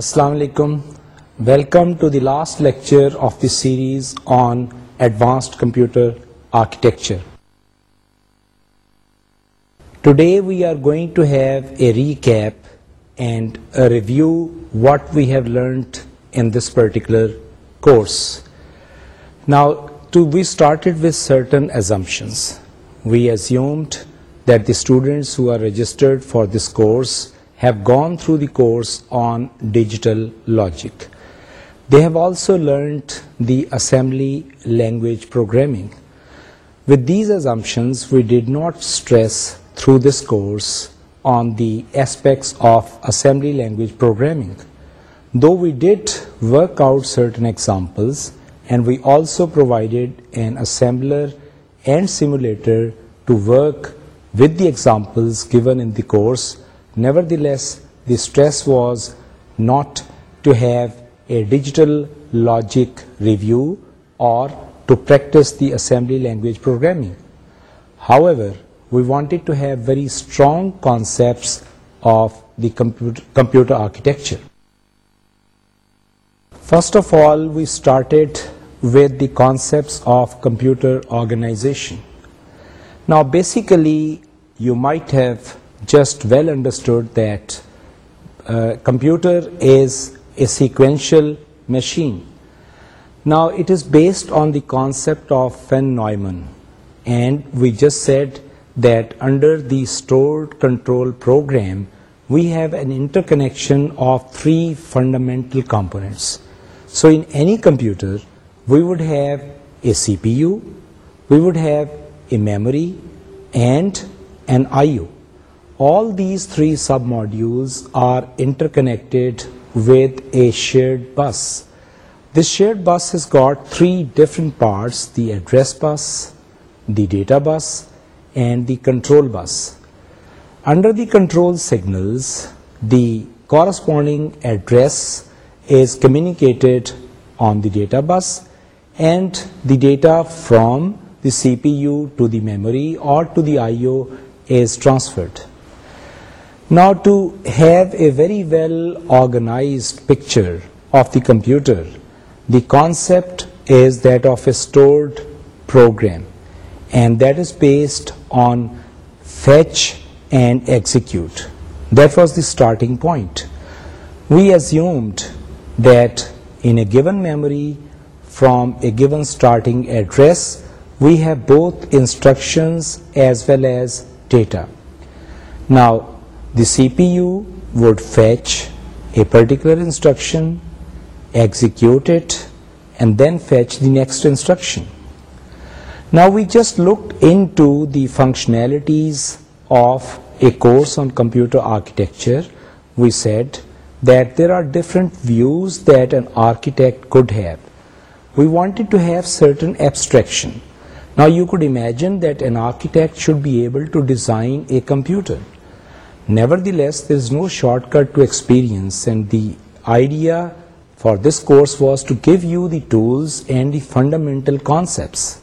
السلام علیکم welcome to the last lecture of the series on advanced computer architecture today we are going to have a recap and review what we have learned in this particular course now to we started with certain assumptions we assumed that the students who are registered for this course have gone through the course on digital logic. They have also learned the assembly language programming. With these assumptions, we did not stress through this course on the aspects of assembly language programming, though we did work out certain examples, and we also provided an assembler and simulator to work with the examples given in the course Nevertheless, the stress was not to have a digital logic review or to practice the assembly language programming. However, we wanted to have very strong concepts of the computer architecture. First of all, we started with the concepts of computer organization. Now basically, you might have just well understood that uh, computer is a sequential machine. Now it is based on the concept of von Neumann, and we just said that under the stored control program we have an interconnection of three fundamental components. So in any computer we would have a CPU, we would have a memory and an IO. All these three submodules are interconnected with a shared bus. This shared bus has got three different parts: the address bus, the data bus, and the control bus. Under the control signals, the corresponding address is communicated on the data bus, and the data from the CPU to the memory or to the I/O is transferred. Now, to have a very well organized picture of the computer, the concept is that of a stored program, and that is based on fetch and execute. That was the starting point. We assumed that in a given memory from a given starting address, we have both instructions as well as data. Now, the CPU would fetch a particular instruction, execute it, and then fetch the next instruction. Now we just looked into the functionalities of a course on computer architecture. We said that there are different views that an architect could have. We wanted to have certain abstraction. Now you could imagine that an architect should be able to design a computer. Nevertheless, there is no shortcut to experience, and the idea for this course was to give you the tools and the fundamental concepts.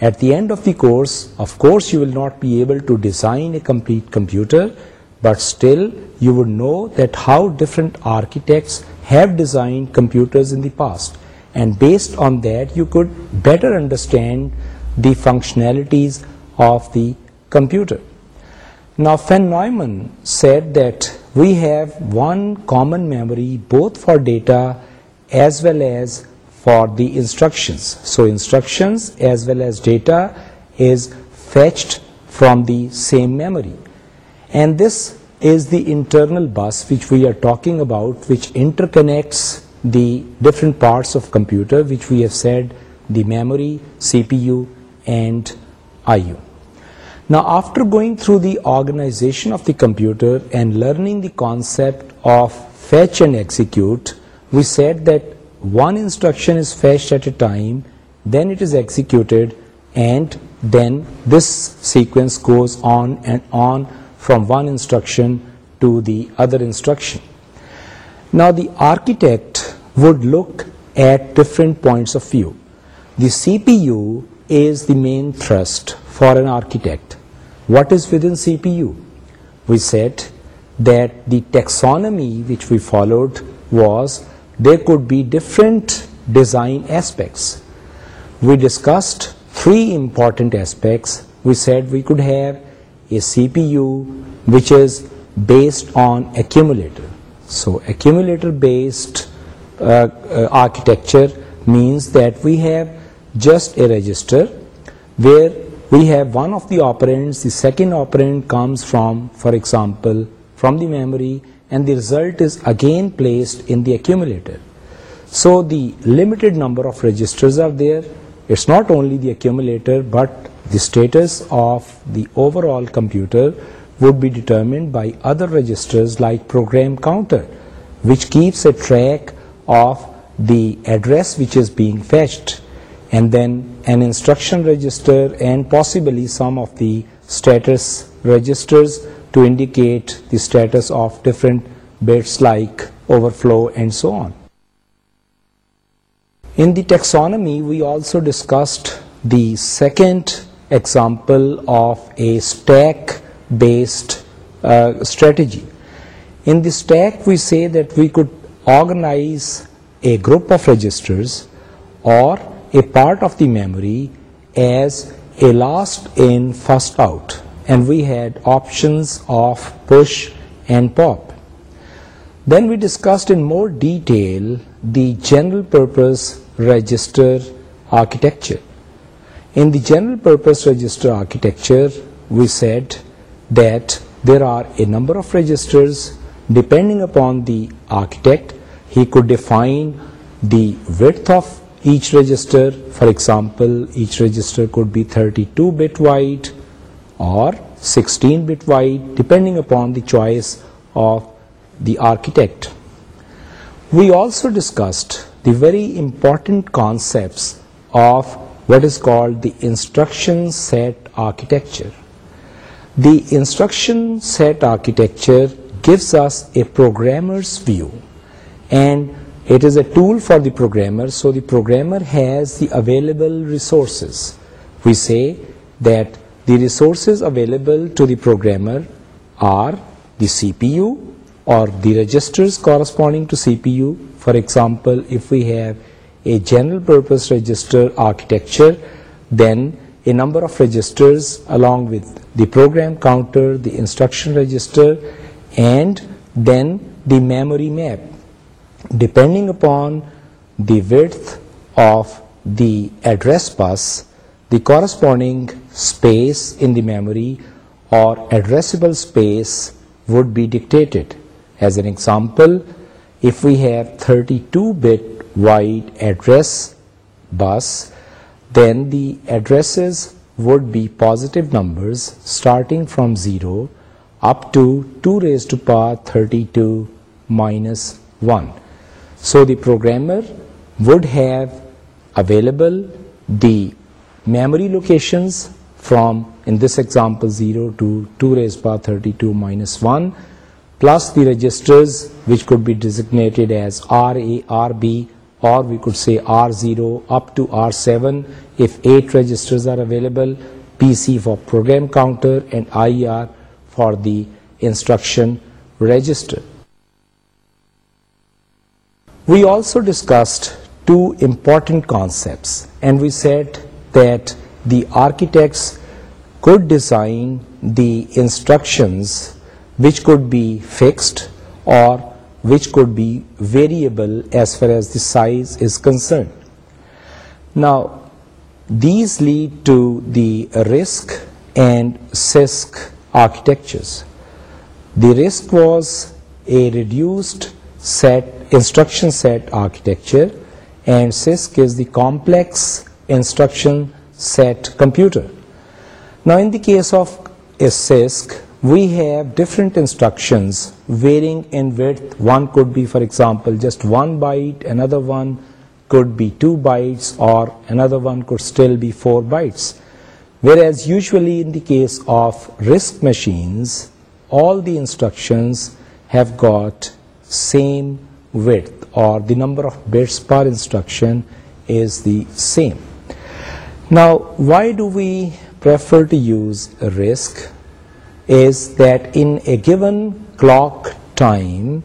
At the end of the course, of course, you will not be able to design a complete computer, but still you would know that how different architects have designed computers in the past, and based on that you could better understand the functionalities of the computer. Now, Van Neumann said that we have one common memory both for data as well as for the instructions. So, instructions as well as data is fetched from the same memory. And this is the internal bus which we are talking about, which interconnects the different parts of computer, which we have said the memory, CPU and IO. Now, after going through the organization of the computer and learning the concept of fetch and execute, we said that one instruction is fetched at a time, then it is executed, and then this sequence goes on and on from one instruction to the other instruction. Now, the architect would look at different points of view. The CPU is the main thrust for an architect. What is within CPU? We said that the taxonomy which we followed was there could be different design aspects. We discussed three important aspects. We said we could have a CPU which is based on accumulator. So accumulator based uh, uh, architecture means that we have just a register where we have one of the operands, the second operand comes from, for example, from the memory, and the result is again placed in the accumulator. So the limited number of registers are there. It's not only the accumulator, but the status of the overall computer would be determined by other registers like program counter, which keeps a track of the address which is being fetched and then an instruction register and possibly some of the status registers to indicate the status of different bits like overflow and so on. In the taxonomy, we also discussed the second example of a stack-based uh, strategy. In the stack, we say that we could organize a group of registers or a part of the memory as a last in, first out, and we had options of push and pop. Then we discussed in more detail the general purpose register architecture. In the general purpose register architecture, we said that there are a number of registers. Depending upon the architect, he could define the width of each register, for example, each register could be 32-bit wide or 16-bit wide, depending upon the choice of the architect. We also discussed the very important concepts of what is called the instruction set architecture. The instruction set architecture gives us a programmer's view, and it is a tool for the programmer, so the programmer has the available resources. We say that the resources available to the programmer are the CPU or the registers corresponding to CPU. For example, if we have a general purpose register architecture, then a number of registers along with the program counter, the instruction register, and then the memory map Depending upon the width of the address bus, the corresponding space in the memory or addressable space would be dictated. As an example, if we have 32-bit wide address bus, then the addresses would be positive numbers starting from 0 up to 2 raised to power 32 minus 1. So the programmer would have available the memory locations from, in this example, 0 to 2 raised to power 32 minus 1, plus the registers which could be designated as RA, RB, or we could say R0 up to R7 if 8 registers are available, PC for program counter, and IR for the instruction register. We also discussed two important concepts, and we said that the architects could design the instructions which could be fixed or which could be variable as far as the size is concerned. Now, these lead to the RISC and CISC architectures. The RISC was a reduced instruction set architecture, and CISC is the complex instruction set computer. Now in the case of a CISC, we have different instructions varying in width. One could be, for example, just 1 byte, another one could be 2 bytes, or another one could still be 4 bytes. Whereas usually in the case of RISC machines, all the instructions have got same width, or the number of bits per instruction is the same. Now, why do we prefer to use RISC? Is that in a given clock time,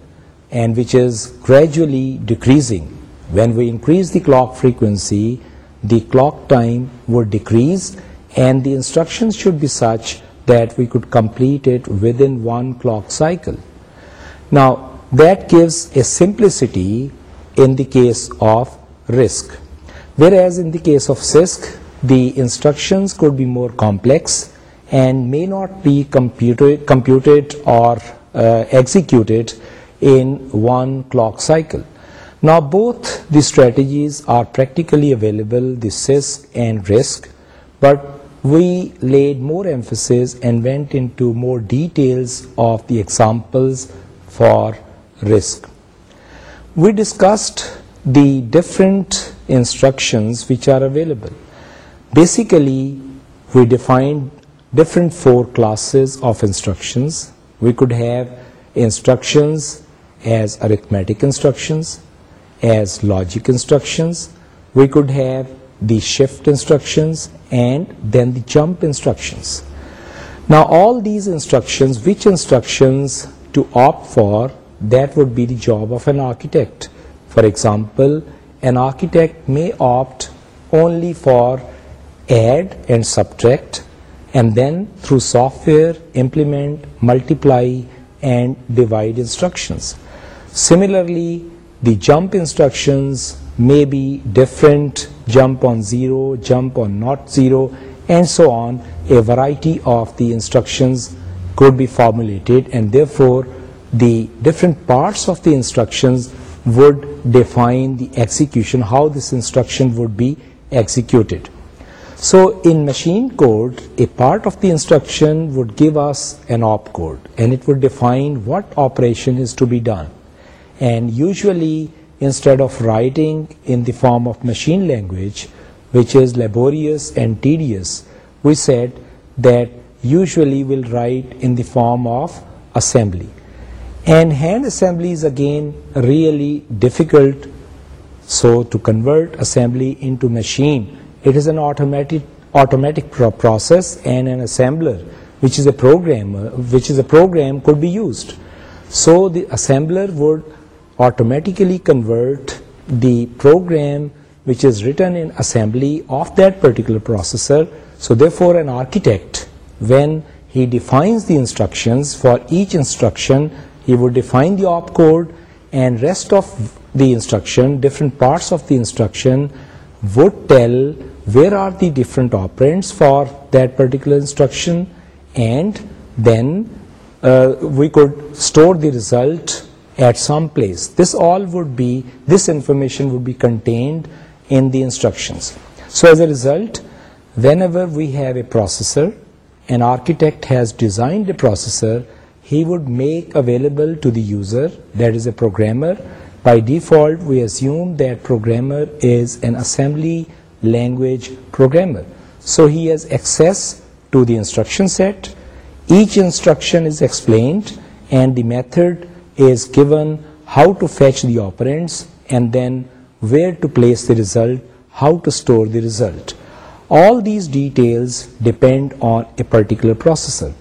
and which is gradually decreasing, when we increase the clock frequency, the clock time would decrease, and the instructions should be such that we could complete it within one clock cycle. Now, that gives a simplicity in the case of RISC. Whereas in the case of CISC, the instructions could be more complex and may not be computed or uh, executed in one clock cycle. Now both the strategies are practically available, the CISC and RISC, but we laid more emphasis and went into more details of the examples for risk. We discussed the different instructions which are available. Basically, we defined different 4 classes of instructions. We could have instructions as arithmetic instructions, as logic instructions. We could have the shift instructions and then the jump instructions. Now all these instructions, which instructions to opt for that would be the job of an architect. For example, an architect may opt only for add and subtract, and then through software implement, multiply and divide instructions. Similarly, the jump instructions may be different: jump on 0, jump on not 0, and so on. A variety of the instructions could be formulated, and therefore the different parts of the instructions would define the execution, how this instruction would be executed. So in machine code, a part of the instruction would give us an opcode, and it would define what operation is to be done. And usually, instead of writing in the form of machine language, which is laborious and tedious, we said that usually we'll write in the form of assembly. And hand assembly is again really difficult. So to convert assembly into machine, it is an automatic process, and an assembler, which is a program, could be used. So the assembler would automatically convert the program which is written in assembly of that particular processor. So therefore an architect, when he defines the instructions for each instruction, he would define the opcode, and rest of the instruction, different parts of the instruction would tell where are the different operands for that particular instruction, and then uh, we could store the result at some place. This information would be contained in the instructions. So as a result, whenever we have a processor, an architect has designed a processor he would make available to the user, that is a programmer. By default, we assume that programmer is an assembly language programmer. So he has access to the instruction set. Each instruction is explained and the method is given how to fetch the operands and then where to place the result, how to store the result. All these details depend on a particular processor.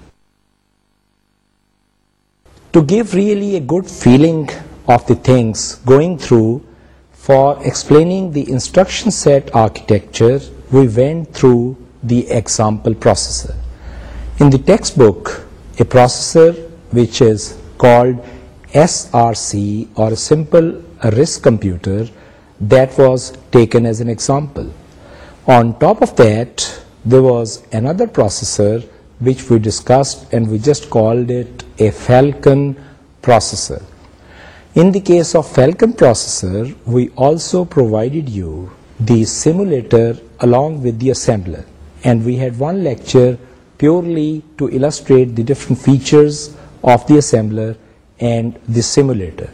To give really a good feeling of the things going through for explaining the instruction set architecture, we went through the example processor. In the textbook, a processor which is called SRC or a simple RISC computer, that was taken as an example. On top of that, there was another processor which we discussed, and we just called it a Falcon processor. In the case of Falcon processor, we also provided you the simulator along with the assembler, and we had one lecture purely to illustrate the different features of the assembler and the simulator.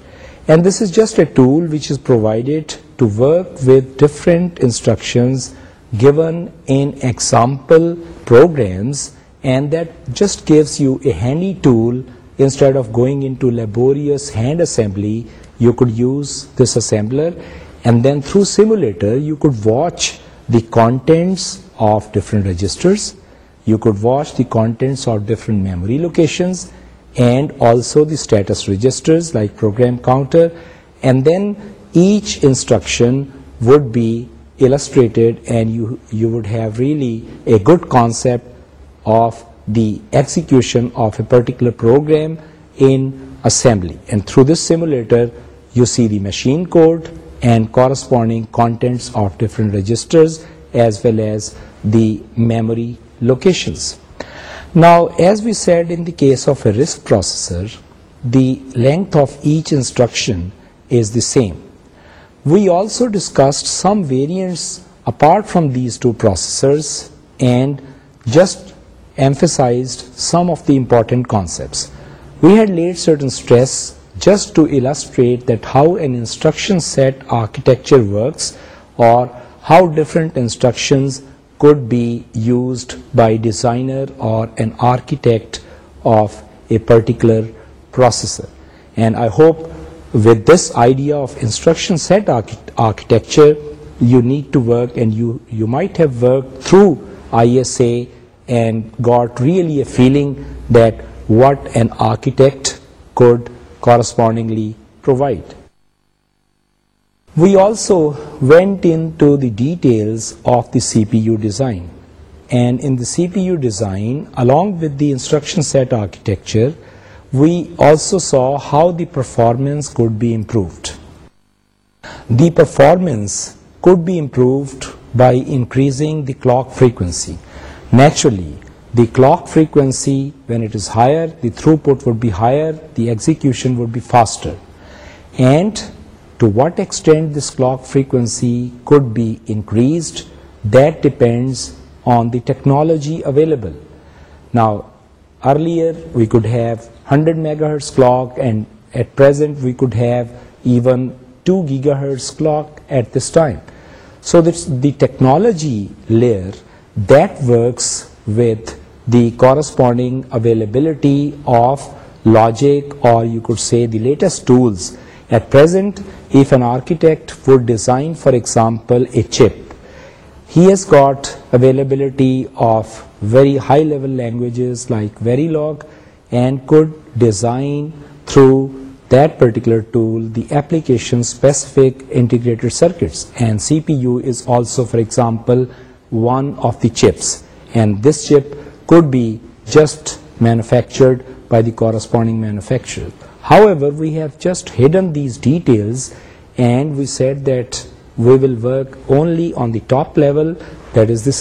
And this is just a tool which is provided to work with different instructions given in example programs and that just gives you a handy tool. Instead of going into laborious hand assembly, you could use this assembler, and then through simulator you could watch the contents of different registers, you could watch the contents of different memory locations, and also the status registers like program counter, and then each instruction would be illustrated, and you would have really a good concept of the execution of a particular program in assembly, and through this simulator you see the machine code and corresponding contents of different registers as well as the memory locations. Now, as we said, in the case of a RISC processor, the length of each instruction is the same. We also discussed some variants apart from these two processors, and just emphasize some of the important concept we had laid certain stress just to illustrate that how an instruction set architecture how different instruction used by designer or and got really a feeling that what an architect could correspondingly provide. We also went into the details of the CPU design. And in the CPU design, along with the instruction set architecture, we also saw how the performance could be improved. The performance could be improved by increasing the clock frequency naturally the clock frequency, when it is higher, the throughput would be higher, the execution would be faster. And to what extent this clock frequency could be increased, that depends on the technology available. Now, earlier we could have 100 megahertz clock, and at present we could have even 2 gigahertz clock at this time. So the technology layer that works with the corresponding availability of logic, or you could say the latest tools. At present, if an architect would design, for example, a chip, he has got availability of very high level languages like Verilog, and could design through that particular tool the application specific integrated circuits. And CPU is also, for example, one of the chips and this chip be just manufacturing how just in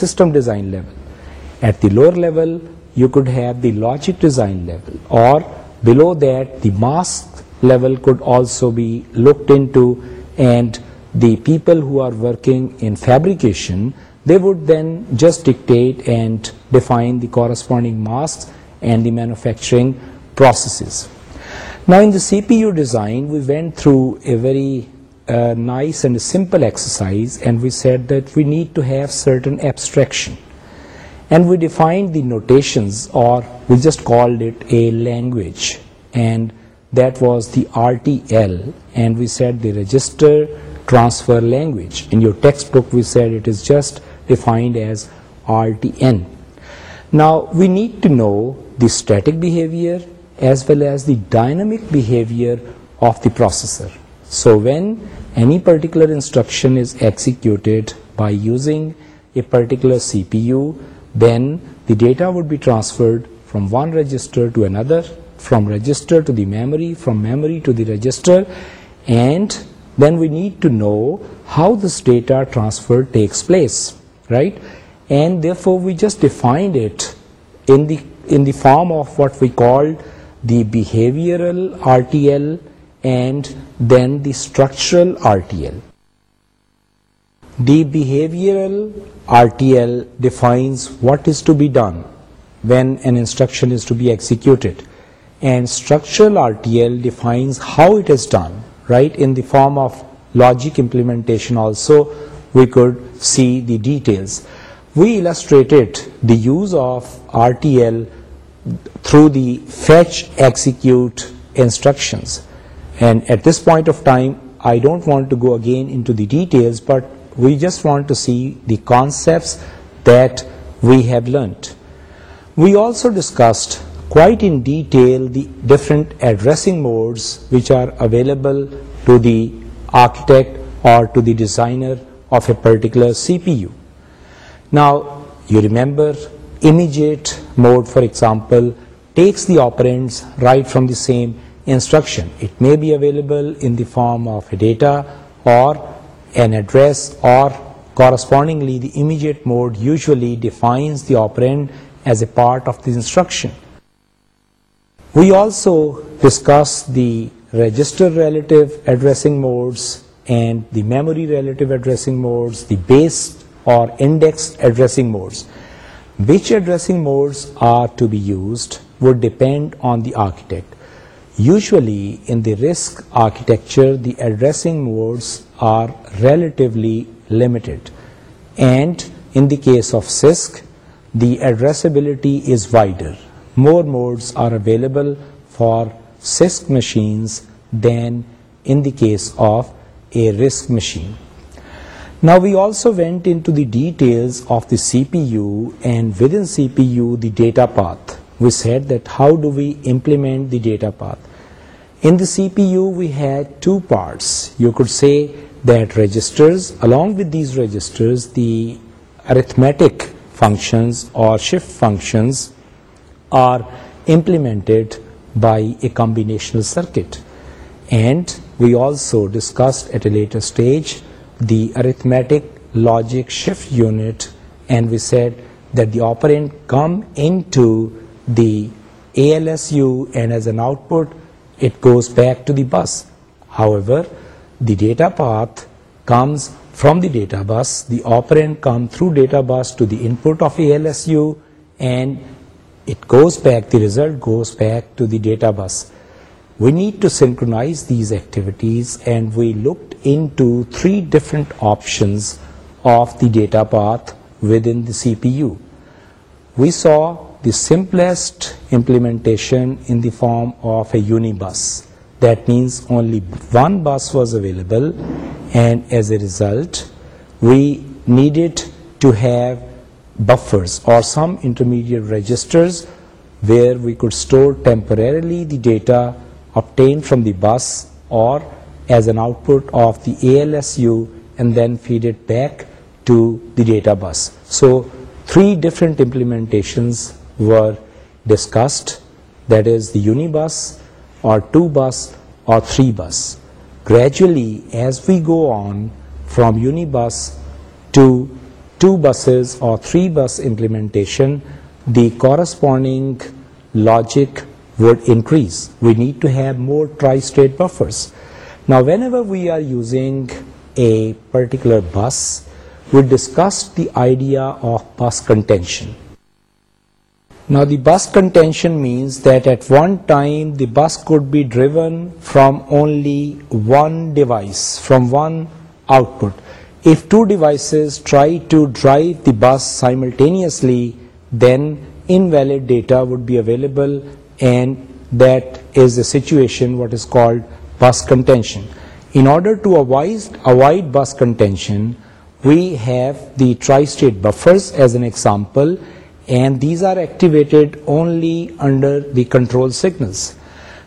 some sign design or linked and the people who are working in fabrication They would then just dictate and define the corresponding masks and the manufacturing processes. Now in the CPU design, we went through a very uh, nice and a simple exercise, and we said that we need to have certain abstraction. And we defined the notations, or we just called it a language, and that was the RTL, and we said the register transfer language. In your textbook we said it is just defined as RTN. Now we need to know the static behavior as well as the dynamic behavior of the processor. So when any particular instruction is executed by using a particular CPU, then the data would be transferred from one register to another, from register to the memory, from memory to the register, and then we need to know how this data transfer takes place. Form of what we quote is to be done restructured and structural RTL defines how it is done right in form of logic implementation also we could see the details. We illustrated the use of RTL through the fetch execute instructions, and at this point of time I don't want to go again into the details, but we just want to see the concepts that we have learnt. We also discussed quite in detail the different addressing modes which are available to the architect or to the designer of a particular CPU. Now, you remember immediate mode, for example, takes the operands right from the same instruction. It may be available in the form of a data or an address, or correspondingly the immediate mode usually defines the operand as a part of the instruction. We also discussed the register relative addressing modes and the memory relative addressing modes, the base or index addressing modes. Which addressing modes are to be used would depend on the architect. Usually in the RISC architecture, the addressing modes are relatively limited, and in the case of CISC, the addressability is wider. More modes are available for CISC machines than in the case of a RISC machine. Now we also went into the details of the CPU, and within CPU the data path. We said that how do we implement the data path. In the CPU we had two parts. You could say that registers, along with these registers the arithmetic functions or shift functions are implemented by a combinational circuit. And we also discussed at a later stage the arithmetic logic shift unit, and we said that the operand comes into the ALSU and as an output it goes back to the bus. However, the data path comes from the data bus, the operand comes through data bus to the input of ALSU, and it goes back, the result goes back to the data bus. We need to synchronize these activities, and we looked into three different options of the data path within the CPU. We saw the simplest implementation in the form of a unibus. That means only one bus was available, and as a result, we needed to have buffers or some intermediate registers where we could store temporarily the data obtained from the bus or as an output of the ALSU and then feed it back to the data bus. So three different implementations were discussed, that is the unibus or two bus or three bus. Gradually, as we go on from unibus to two buses or three bus implementation, the corresponding logic would increase. We need to have more tri-state buffers. Now, whenever we are using a particular bus, we discussed the idea of bus contention. Now, the bus contention means that at one time the bus could be driven from only one device, from one output. If two devices try to drive the bus simultaneously, then invalid data would be available and that is a situation what is called bus contention. In order to avoid bus contention, we have the tri-state buffers as an example, and these are activated only under the control signals.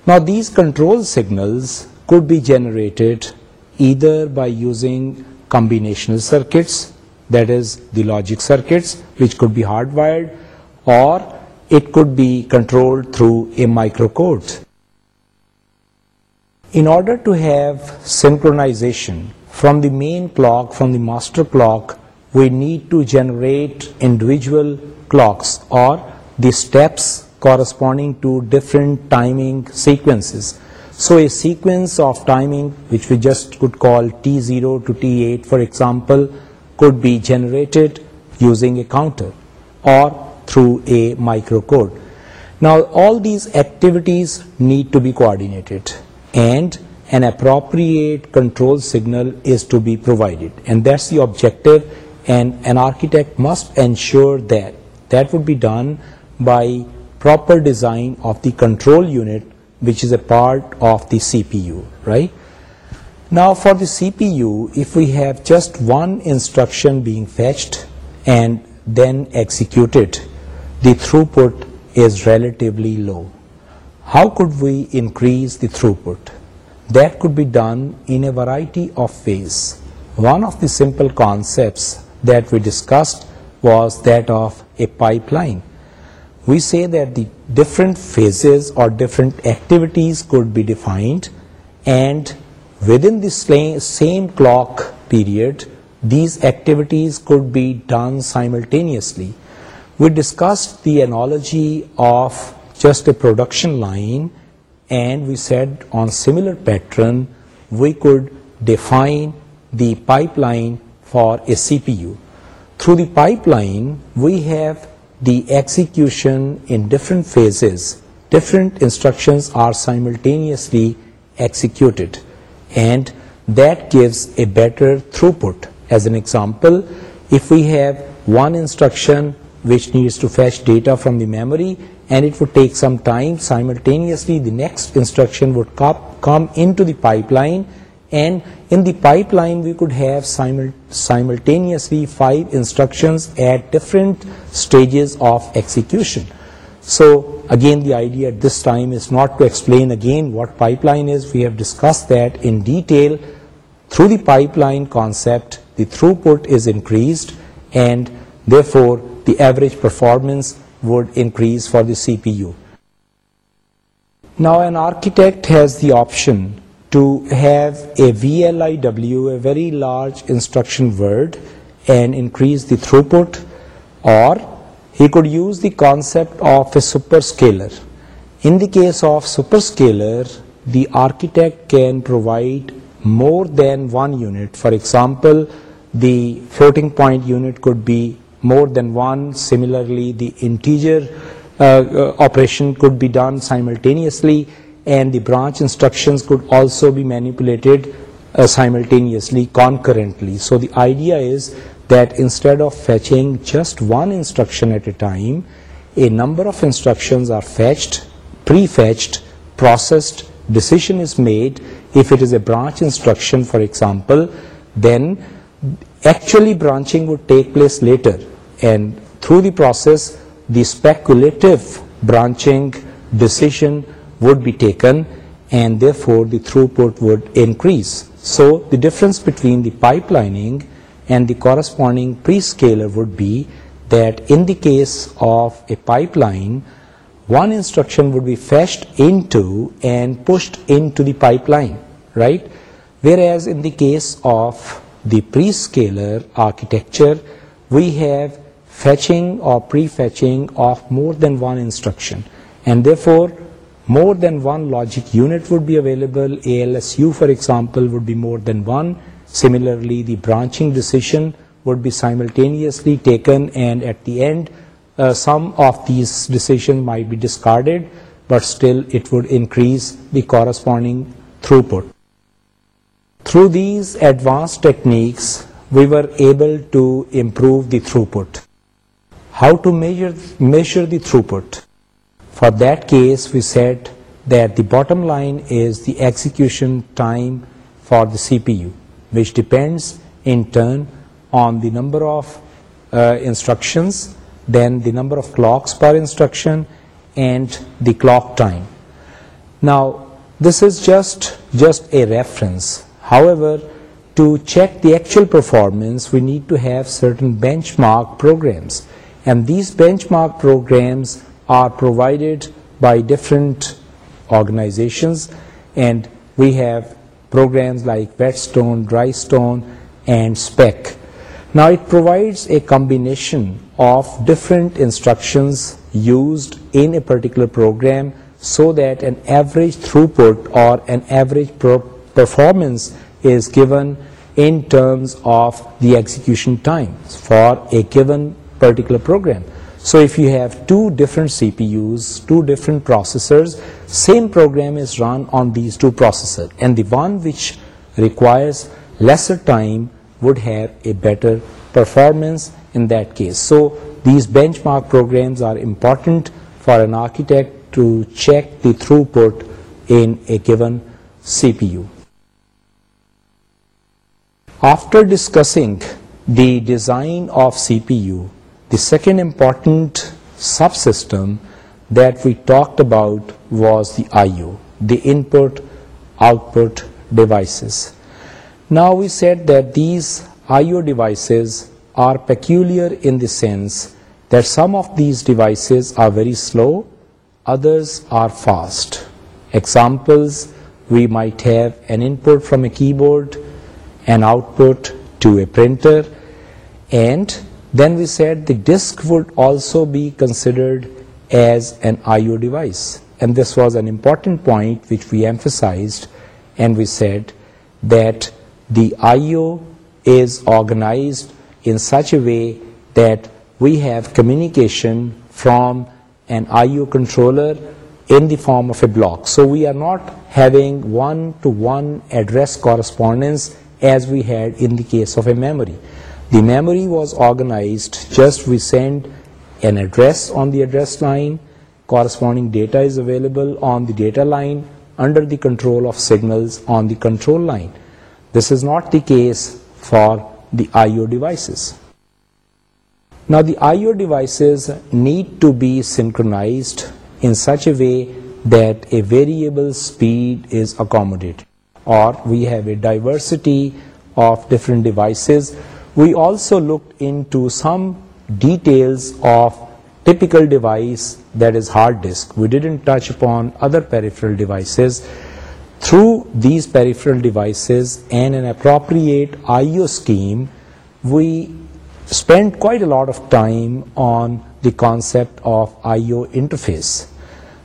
Now these control signals could be generated either by using combinational circuits, that is the logic circuits which could be hardwired, or it could be controlled through a microcode. In order to have synchronization from the main clock, from the master clock, we need to generate individual clocks or the steps corresponding to different timing sequences. So a sequence of timing, which we just could call T0 to T8, for example, could be generated using a counter, or through a microcode. Now all these activities need to be coordinated and an appropriate control signal is to be provided, and that's the objective, and an architect must ensure that that would be done by proper design of the control unit, which is a part of the CPU, right? Now for the CPU, if we have just one instruction being fetched and then executed, the throughput is relatively low. How could we increase the throughput? That could be done in a variety of ways. One of the simple concepts that we discussed was that of a pipeline. We say that the different phases or different activities could be defined, and within the same clock period, these activities could be done simultaneously. We discussed the analogy of just a production line, and we said on similar pattern we could define the pipeline for a CPU. Through the pipeline we have the execution in different phases. Different instructions are simultaneously executed, and that gives a better throughput. As an example, if we have one instruction which needs to fetch data from the memory, and it would take some time. Simultaneously, the next instruction would come into the pipeline, and in the pipeline we could have simultaneously 5 instructions at different stages of execution. So again, the idea at this time is not to explain again what pipeline is. We have discussed that in detail. Through the pipeline concept, the throughput is increased, and therefore the average performance would increase for the CPU. Now an architect has the option to have a VLIW, a very large instruction word, and increase the throughput, or he could use the concept of a superscalar. In the case of superscalar, the architect can provide more than one unit. For example, the floating point unit could be more than one. Similarly, the integer uh, uh, operation could be done simultaneously, and the branch instructions could also be manipulated uh, simultaneously, concurrently. So the idea is that instead of fetching just one instruction at a time, a number of instructions are fetched, prefetched, processed, decision is made. If it is a branch instruction, for example, then actually branching would take place later. And through the process, the speculative branching decision would be taken, and therefore the throughput would increase. So the difference between the pipelining and the corresponding prescaler would be that in the case of a pipeline, one instruction would be fetched into and pushed into the pipeline, right? Whereas in the case of the prescaler architecture, we have fetching or prefetching of more than one instruction, and therefore more than one logic unit would be available. ALSU, for example, would be more than one. Similarly, the branching decision would be simultaneously taken, and at the end uh, some of these decisions might be discarded, but still it would increase the corresponding throughput. Through these advanced techniques, we were able to improve the throughput. How to measure the throughput? For that case, we said that the bottom line is the execution time for the CPU, which depends in turn on the number of uh, instructions, then the number of clocks per instruction, and the clock time. Now, this is just a reference. However, to check the actual performance, we need to have certain benchmark programs. And these benchmark programs are provided by different organizations, and we have programs like Whetstone, Drystone, and SPEC. Now it provides a combination of different instructions used in a particular program so that an average throughput or an average performance is given in terms of the execution time for a given particular program. So if you have two different CPUs, two different processors, same program is run on these two processors, and the one which requires lesser time would have a better performance in that case. So these benchmark programs are important for an architect to check the throughput in a given CPU. After discussing the design of CPU, the second important subsystem that we talked about was the I/O, the input-output devices. Now we said that these I/O devices are peculiar in the sense that some of these devices are very slow, others are fast. Examples, we might have an input from a keyboard, an output to a printer, and then we said the disk would also be considered as an I/O device. And this was an important point which we emphasized, and we said that the I/O is organized in such a way that we have communication from an I/O controller in the form of a block. So we are not having one-to-one address correspondence as we had in the case of a memory. The memory was organized, just we send an address on the address line, corresponding data is available on the data line under the control of signals on the control line. This is not the case for the I/O devices. Now the I/O devices need to be synchronized in such a way that a variable speed is accommodated, or we have a diversity of different devices we also looked into some details of typical device, that is hard disk. We didn't touch upon other peripheral devices. Through these peripheral devices and an appropriate IO scheme, we spent quite a lot of time on the concept of IO interface.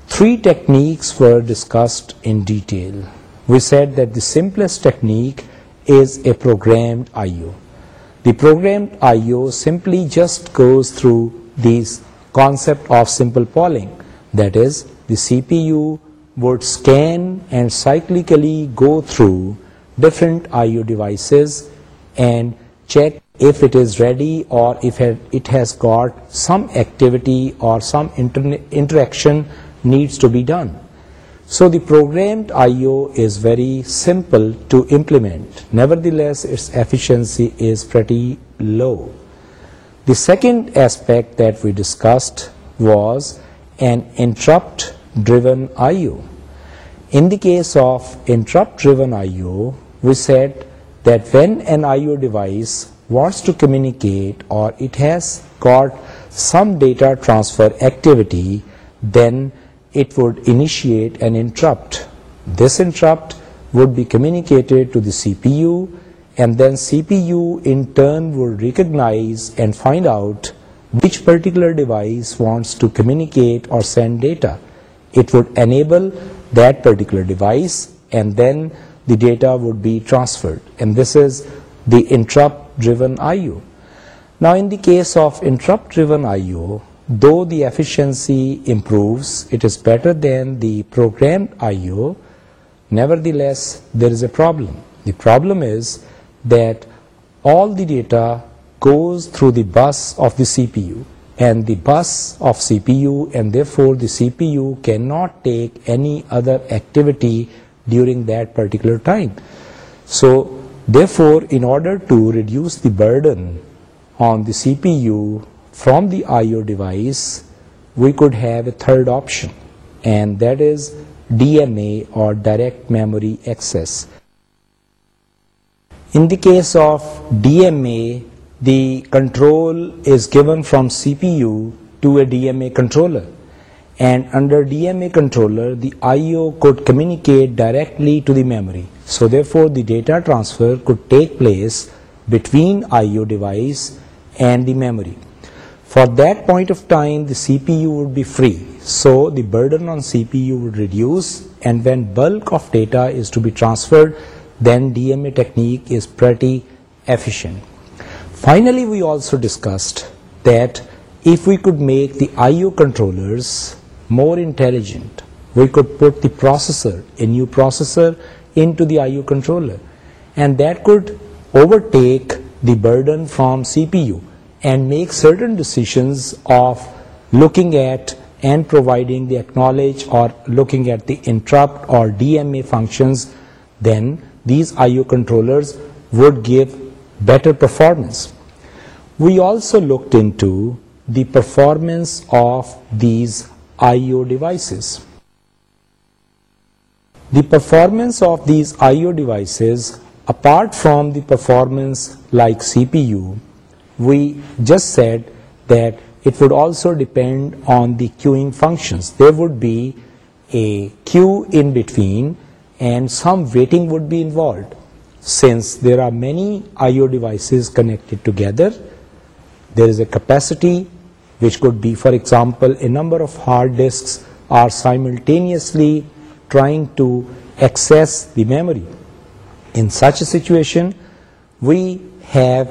Three techniques were discussed in detail. We said that the simplest technique is a programmed IO. The programmed I/O simply just goes through this concept of simple polling. That is, the CPU would scan and cyclically go through different I/O devices and check if it is ready or if it has got some activity or some interaction needs to be done. So the programmed I/O is very simple to implement. Nevertheless, its efficiency is pretty low. The second aspect that we discussed was an interrupt-driven I/O. In the case of interrupt-driven I/O, we said that when an I/O device wants to communicate or it has got some data transfer activity, then it would initiate an interrupt. This interrupt would be communicated to the CPU, and then CPU in turn would recognize and find out which particular device wants to communicate or send data. It would enable that particular device, and then the data would be transferred. And this is the interrupt driven IO. Now in the case of interrupt driven IO, Though the efficiency improves, it is better than the programmed I/O. Nevertheless, there is a problem. The problem is that all the data goes through the bus of the CPU and the bus of CPU, and therefore the CPU cannot take any other activity during that particular time. So therefore, in order to reduce the burden on the CPU from the IO device, we could have a third option, and that is DMA or direct memory access. In the case of DMA, the control is given from CPU to a DMA controller. And under DMA controller, the IO could communicate directly to the memory. So therefore, the data transfer could take place between IO device and the memory. For that point of time be free so the burden on C P U would reduce and when bulk of data controllers more intelligent we could put the processor a new processor controller and that overtake the burden from C P U and make certain decisions of looking at and providing the acknowledge or looking at the interrupt or DMA functions, then these IO controllers would give better performance. We also looked into the performance of these IO devices. The performance of these IO devices, apart from the performance like CPU, we just said that it would also depend on the queuing functions. There would be a queue in between and some waiting would be involved. Since there are many IO devices connected together, there is a capacity which could be, for example, a number of hard disks are simultaneously trying to access the memory. In such a situation, we have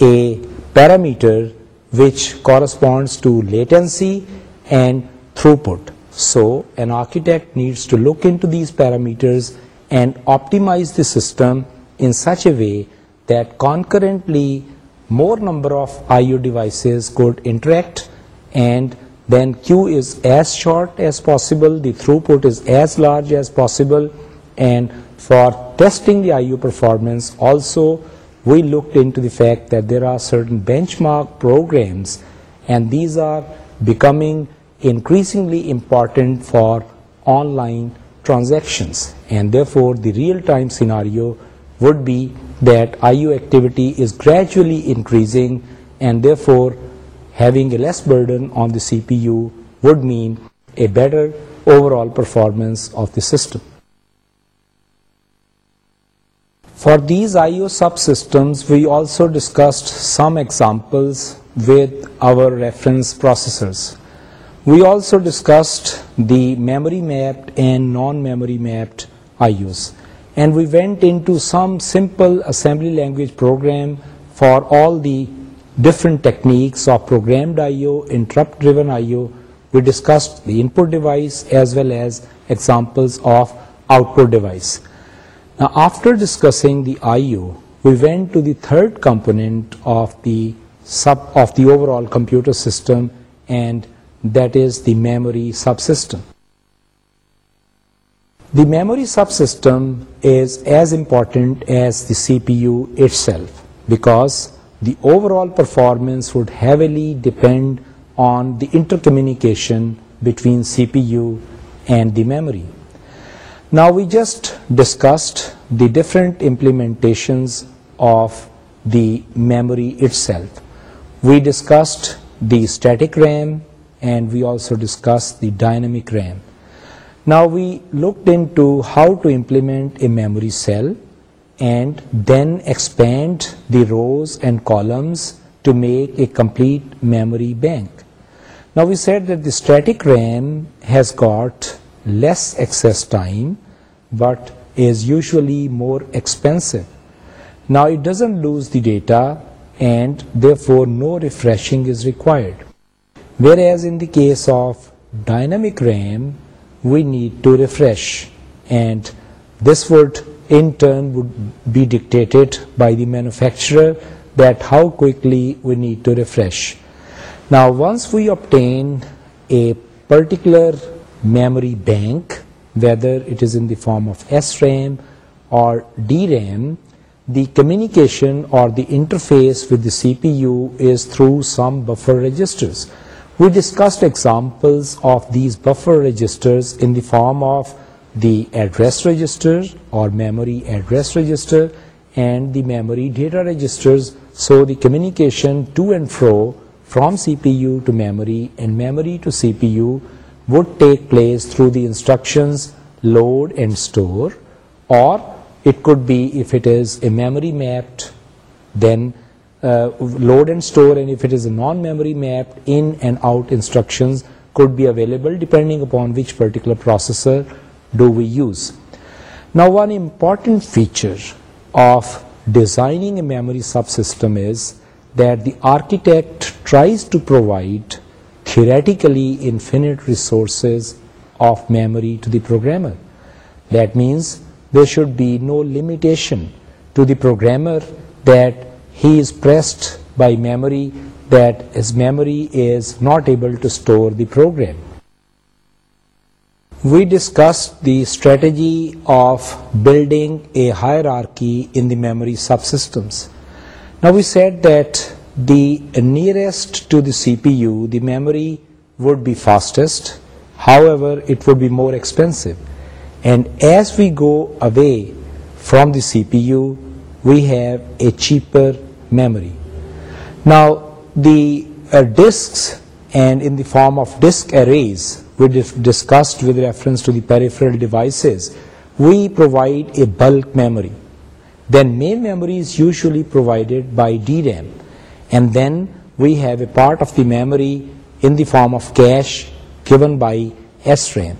a parameter which corresponds to latency and throughput. So an architect needs to look into these parameters and optimize the system in such a way that concurrently more number of IO devices could interact, and then queue is as short as possible, the throughput is as large as possible, and for testing the IO performance also we looked into the fact that there are certain benchmark programs, and these are becoming increasingly important for online transactions, and therefore the real-time scenario would be that IO activity is gradually increasing, and therefore having a less burden on the CPU would mean a better overall performance of the system. For these IO subsystems, we also discussed some examples with our reference processors. We also discussed the memory mapped and non-memory mapped IOs. And we went into some simple assembly language program for all the different techniques of programmed IO, interrupt driven IO. We discussed the input device as well as examples of output device. Now, after discussing the I/O, we went to the third component of the overall computer system, and that is the memory subsystem. The memory subsystem is as important as the CPU itself, because the overall performance would heavily depend on the intercommunication between CPU and the memory. Now we just discussed the different implementations of the memory itself. We discussed the static RAM and we also discussed the dynamic RAM. Now we looked into how to implement a memory cell and then expand the rows and columns to make a complete memory bank. Now we said that the static RAM has got less access time, but is usually more expensive. Now it doesn't lose the data and therefore no refreshing is required. Whereas in the case of dynamic RAM, we need to refresh, and this would in turn would be dictated by the manufacturer that how quickly we need to refresh. Now once we obtain a particular memory bank, whether it is in the form of SRAM or DRAM, the communication or the interface with the CPU is through some buffer registers. We discussed examples of these buffer registers in the form of the address register or memory address register and the memory data registers. So the communication to and fro from CPU to memory and memory to CPU would take place through the instructions load and store, or it could be, if it is a memory mapped, then uh, load and store, and if it is a non-memory mapped, in and out instructions could be available depending upon which particular processor do we use. Now, one important feature of designing a memory subsystem is that the architect tries to provide theoretically infinite resources of memory to the programmer. That means there should be no limitation to the programmer that he is pressed by memory, that his memory is not able to store the program. We discussed the strategy of building a hierarchy in the memory subsystems. Now we said that the nearest to the CPU, the memory would be fastest. However, it would be more expensive. And as we go away from the CPU, we have a cheaper memory. Now, the uh, disks, and in the form of disk arrays, we discussed with reference to the peripheral devices, we provide a bulk memory. Then main memory is usually provided by DRAM. And then we have a part of the memory in the form of cache given by SRAM.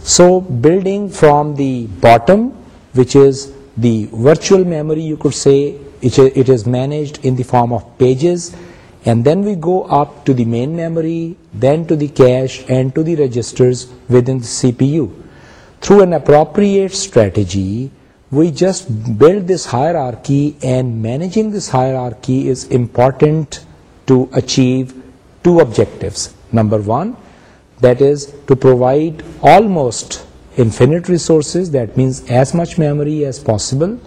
So building from the bottom, which is the virtual memory, you could say, it is managed in the form of pages, and then we go up to the main memory, then to the cache and to the registers within the CPU. Through an appropriate strategy, we just build this hierarchy, and managing this hierarchy is important to achieve two objectives. Number one, that is to provide almost infinite resources, that means as much memory as possible.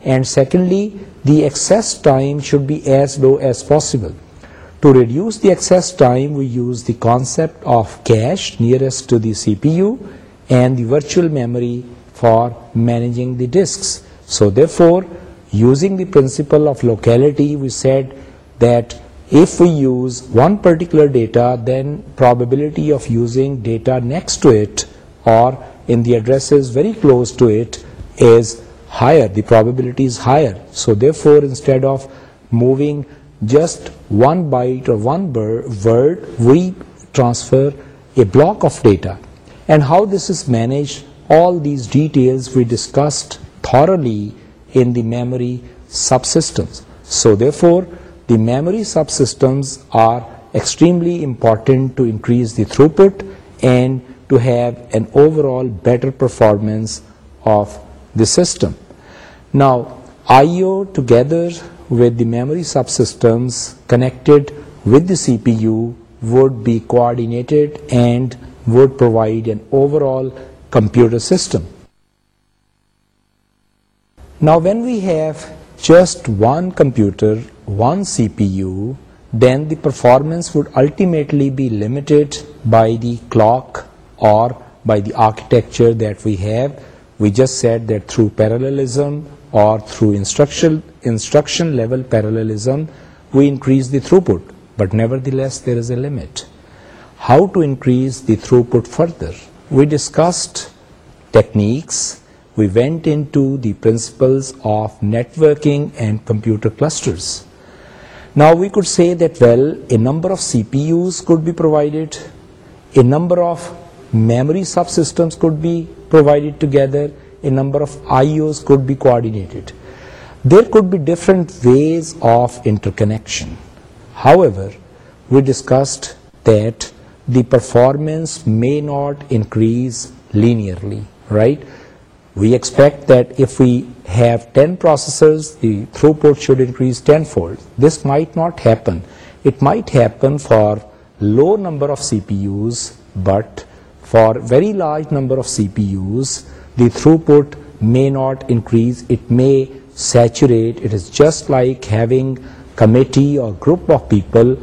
And secondly, the access time should be as low as possible. To reduce the access time, we use the concept of cache nearest to the CPU and the virtual memory for managing the disks. So therefore, using the principle of locality, we said that if we use one particular data, then probability of using data next to it or in the addresses very close to it is higher, the probability is higher. So therefore, instead of moving just one byte or one word, we transfer a block of data. And how this is managed all these details we discussed thoroughly in the memory subsystems. So therefore, the memory subsystems are extremely important to increase the throughput and to have an overall better performance of the system. Now, I/O together with the memory subsystems connected with the CPU would be coordinated and would provide an overall computer system. Now when we have just one computer, one CPU, then the performance would ultimately be limited by the clock or by the architecture that we have. We just said that through parallelism or through instruction level parallelism, we increase the throughput, but nevertheless there is a limit. How to increase the throughput further? We discussed techniques. We went into the principles of networking and computer clusters. Now we could say that, well, a number of CPUs could be provided, a number of memory subsystems could be provided together, a number of IOs could be coordinated. There could be different ways of interconnection. However, we discussed that the performance may not increase linearly, right? We expect that if we have 10 processors, the throughput should increase tenfold. This might not happen. It might happen for low number of CPUs, but for very large number of CPUs, the throughput may not increase. It may saturate. It is just like having committee or group of people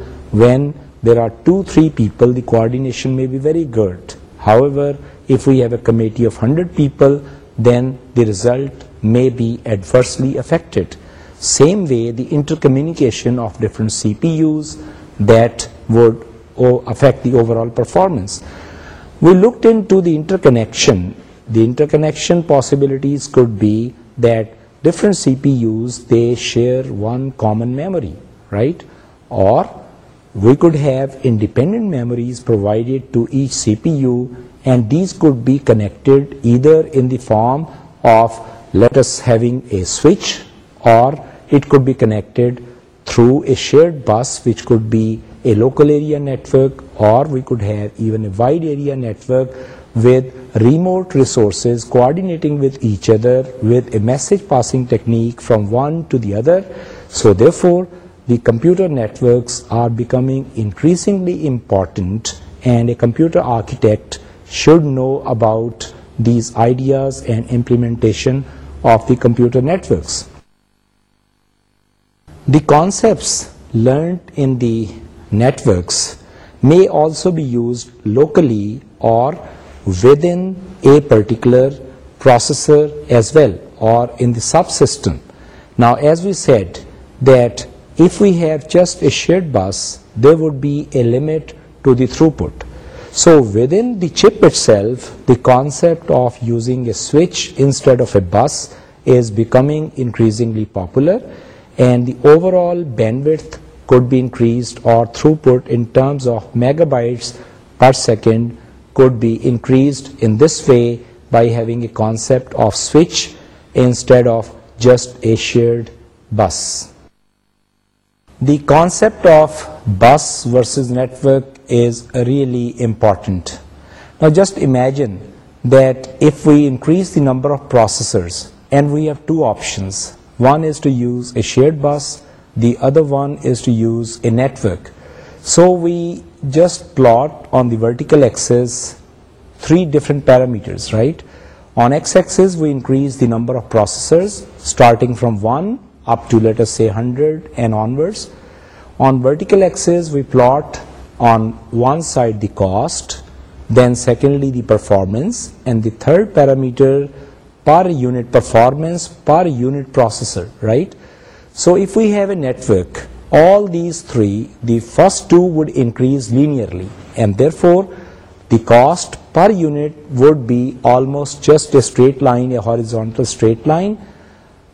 when there are 2-3 people, the coordination may be very good. However, if we have a committee of 100 people, then the result may be adversely affected. Same way, the intercommunication of different CPUs, that would oh, affect the overall performance. We looked into the interconnection. The interconnection possibilities could be that different CPUs, they share one common memory, right? Or we could have independent memories provided to each C P U and these could connected other in form of let's a switch or it could be connected through a share a local area network or other so the four The computer networks are becoming increasingly important, and a computer architect should know about these ideas and implementation of the computer networks. The concepts learned in the networks may also be used locally or within a particular processor as well, or in the subsystem. Now, as we said, that if we have just a shared bus, there would be a limit to the throughput. So within the chip itself, the concept of using a switch instead of a bus is becoming increasingly popular, and the overall bandwidth could be increased, or throughput in terms of megabytes per second could be increased in this way by having a concept of switch instead of just a shared bus. The concept of bus versus network is really important. Now just imagine that if we increase the number of processors and we have two options. One is to use a shared bus, the other one is to use a network. So we just plot on the vertical axis three different parameters, right? On x-axis we increase the number of processors starting from 1 up to, let us say, 100 and onwards. On vertical axis, we plot on one side the cost, then secondly the performance, and the third parameter per unit performance, per unit processor, right? So if we have a network, all these three, the first two would increase linearly, and therefore the cost per unit would be almost just a straight line, a horizontal straight line.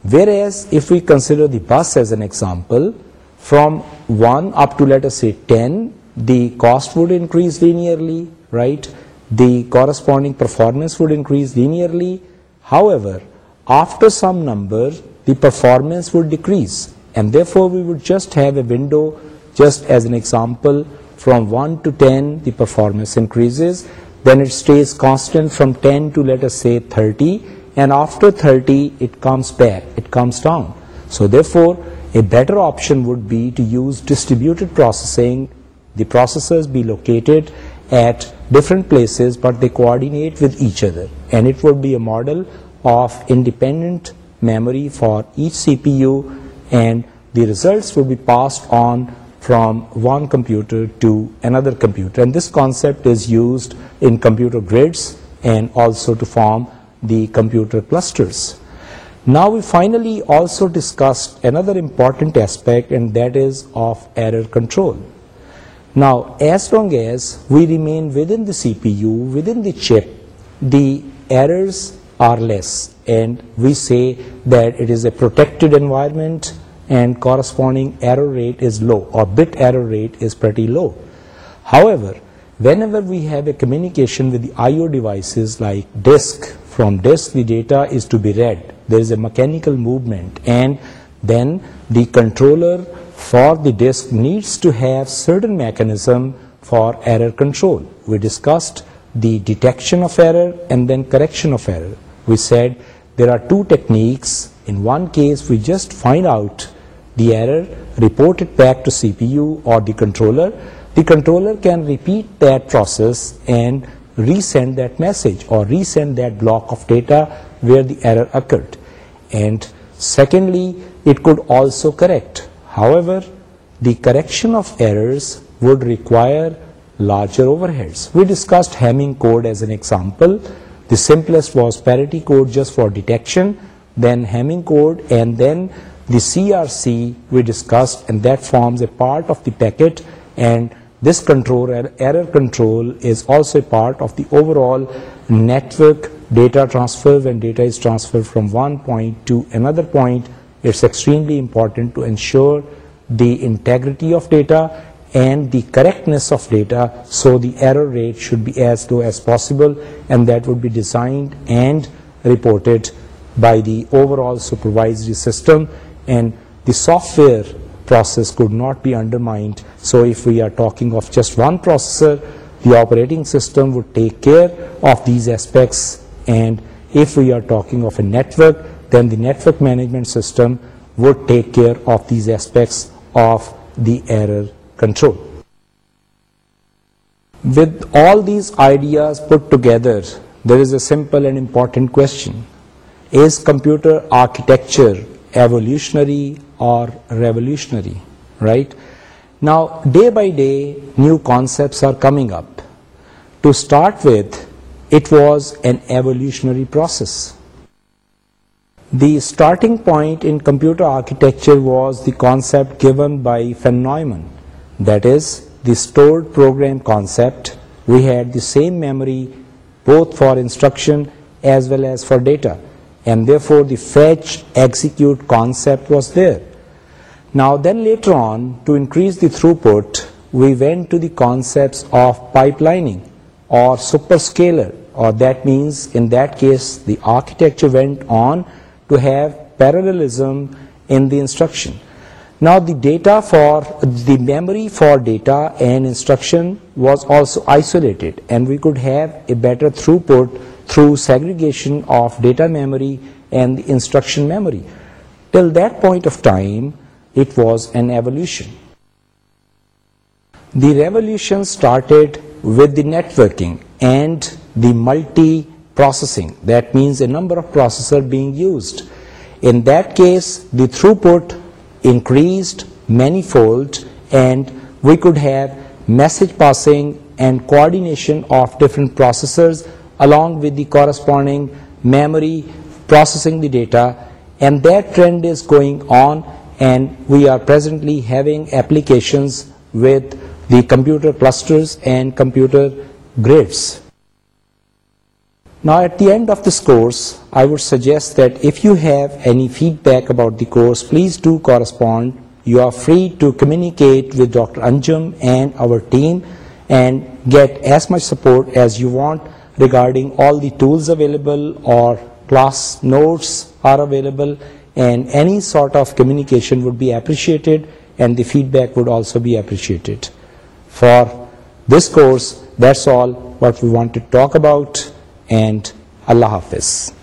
Whereas if we consider the bus as an example, from 1 up to, let us say, 10, the cost would increase linearly, right? The corresponding performance would increase linearly. However, after some number, the performance would decrease, and therefore we would just have a window, just as an example, from 1 to 10 the performance increases, then it stays constant from 10 to, let us say, 30, and after 30 it comes back, it comes down. So therefore, a better option would be to use distributed processing, the processors be located at different places but they coordinate with each other, and it would be a model of independent memory for each CPU, and the results will be passed on from one computer to another computer. And this concept is used in computer grids and also to form the computer clusters. Now we finally also discussed another important aspect, and that is of error control. Now, as long as we remain within the CPU, within the chip, the errors are less, and we say that it is a protected environment and corresponding error rate is low, or bit error rate is pretty low. However, whenever we have a communication with the I/O devices like disk, from disk data read there a mechanical movement and then the controller for that to have certain میکم for control detection of error and then correction one case we just find out the error report back to C P U or controller can repeat those and resend that message or resend that block of data where the error occurred. And secondly, it could also correct. However, the correction of errors would require larger overheads. We discussed Hamming code as an example. The simplest was parity code just for detection, then Hamming code, and then the CRC we discussed, and that forms a part of the packet, and this control also a part of the overall network data to ensure inter correctness of data so their rate should be as low as possible designed and reported by the overall supervisory system and the software process could not be undermined. So if we are talking of just one processor, the operating system would take care of these aspects. And if we are talking of a network, then the network management system would take care of these aspects of the error control. With all these ideas put together, there is a simple and important question. Is computer architecture evolutionary or revolutionary, right? Now, day by day, new concepts are coming up. To start with, it was an evolutionary process. The starting point in computer architecture was the concept given by von Neumann, that is, the stored program concept. We had the same memory both for instruction as well as for data, and therefore the fetch execute concept was there. Now then later on, to increase the throughput, we went to the concepts of pipelining or superscalar, or that means in that case the architecture went on to have parallelism in the instruction. Now the memory for data and instruction was also isolated, and we could have a better throughput through segregation of data memory and the instruction memory. Till that point of time, it was an evolution. The revolution started with the networking and the multi-processing. That means a number of processors being used. In that case, the throughput increased manifold, and we could have message passing and coordination of different processors along with the corresponding memory processing the data, and that trend is going on and we are presently having applications with the computer clusters and computer grids. Now at the end of this course, I would suggest that if you have any feedback about the course, please do correspond. You are free to communicate with Dr. Anjum and our team and get as much support as you want regarding all the tools available, or class notes are available, and any sort of communication would be appreciated and the feedback would also be appreciated for this course that's all what you want talk about and اللہ حافظ